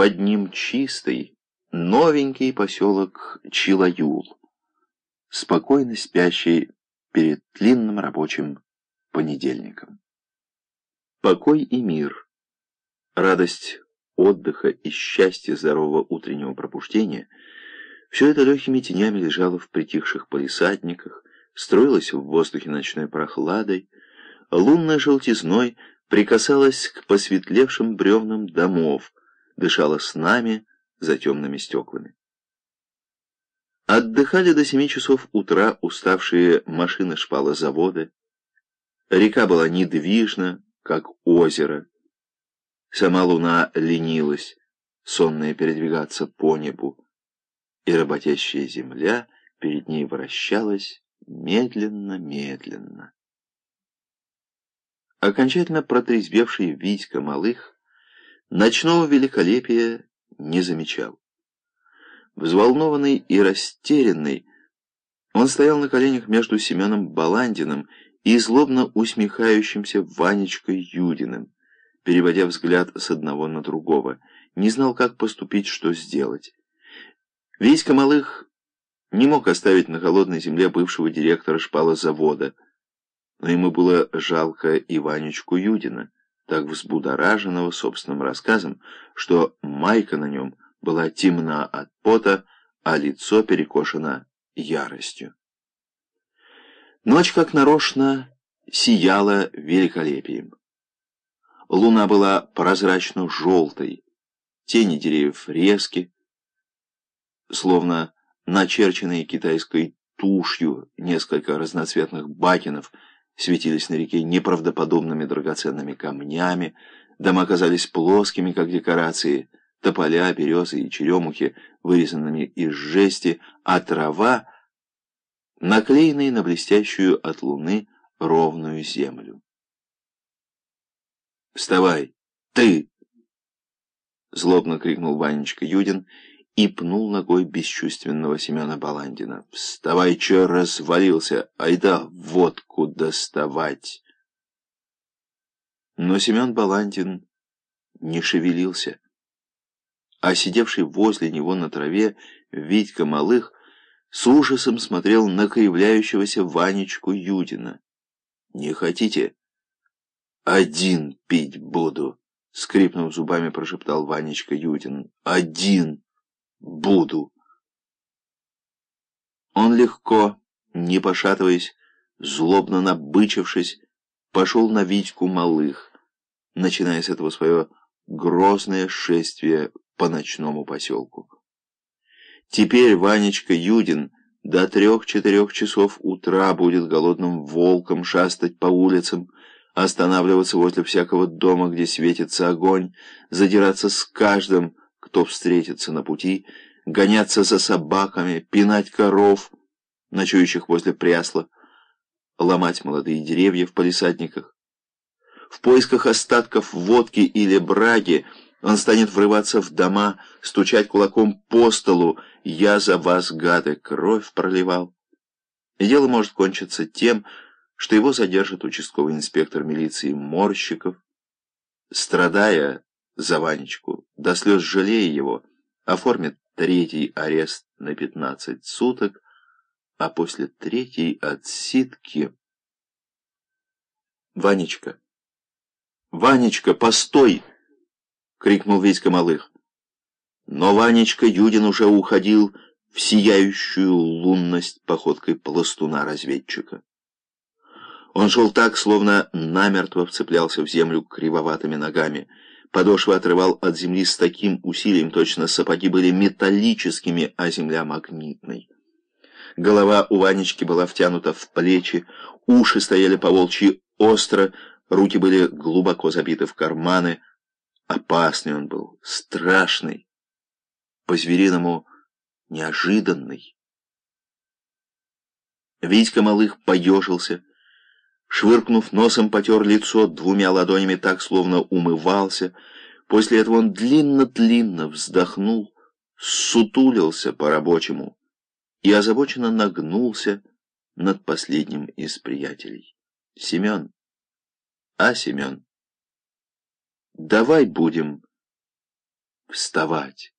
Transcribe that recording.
под ним чистый, новенький поселок Чилаюл, спокойно спящий перед длинным рабочим понедельником. Покой и мир, радость отдыха и счастье здорового утреннего пробуждения — все это легкими тенями лежало в притихших полисадниках, строилось в воздухе ночной прохладой, лунной желтизной прикасалась к посветлевшим бревнам домов, дышала с нами за темными стеклами. Отдыхали до семи часов утра уставшие машины шпалозавода. Река была недвижна, как озеро. Сама луна ленилась, сонная передвигаться по небу, и работящая земля перед ней вращалась медленно-медленно. Окончательно протрезвевший Витька Малых ночного великолепия не замечал. Взволнованный и растерянный, он стоял на коленях между Семеном Баландиным и злобно усмехающимся Ванечкой Юдиным, переводя взгляд с одного на другого, не знал, как поступить, что сделать. Витька Малых не мог оставить на холодной земле бывшего директора шпалозавода, но ему было жалко Иванечку Юдина, так взбудораженного собственным рассказом, что майка на нем была темна от пота, а лицо перекошено яростью. Ночь, как нарочно, сияла великолепием. Луна была прозрачно-желтой, тени деревьев резки, словно начерченные китайской тушью несколько разноцветных бакенов светились на реке неправдоподобными драгоценными камнями, дома казались плоскими, как декорации, тополя, березы и черемухи, вырезанными из жести, а трава, наклеенные на блестящую от луны ровную землю. «Вставай! Ты!» Злобно крикнул Ванечка Юдин и пнул ногой бесчувственного Семена Баландина. «Вставай, че развалился! Айда водку доставать!» Но Семен Баландин не шевелился, а сидевший возле него на траве Витька Малых с ужасом смотрел на кривляющегося Ванечку Юдина. «Не хотите?» «Один пить буду!» — скрипнув зубами, прошептал Ванечка Юдин. «Один!» Буду. Он легко, не пошатываясь, злобно набычившись, пошел на Витьку Малых, начиная с этого свое грозное шествие по ночному поселку. Теперь Ванечка Юдин до трех-четырех часов утра будет голодным волком шастать по улицам, останавливаться возле всякого дома, где светится огонь, задираться с каждым, кто встретится на пути, гоняться за собаками, пинать коров, ночующих возле прясла, ломать молодые деревья в палисадниках. В поисках остатков водки или браги он станет врываться в дома, стучать кулаком по столу «Я за вас, гады, кровь проливал». И дело может кончиться тем, что его задержит участковый инспектор милиции Морщиков. Страдая за Ванечку, до слез жалея его, оформит третий арест на 15 суток, а после третьей отсидки... «Ванечка! Ванечка, постой!» — крикнул Витька Малых. Но Ванечка Юдин уже уходил в сияющую лунность походкой пластуна-разведчика. Он шел так, словно намертво вцеплялся в землю кривоватыми ногами — Подошвы отрывал от земли с таким усилием, точно сапоги были металлическими, а земля магнитной. Голова у Ванечки была втянута в плечи, уши стояли по волчьи остро, руки были глубоко забиты в карманы. Опасный он был, страшный, по-звериному неожиданный. Витька Малых поежился, Швыркнув носом, потер лицо двумя ладонями так, словно умывался. После этого он длинно-длинно вздохнул, сутулился по-рабочему и озабоченно нагнулся над последним из приятелей. «Семен, а, Семен, давай будем вставать.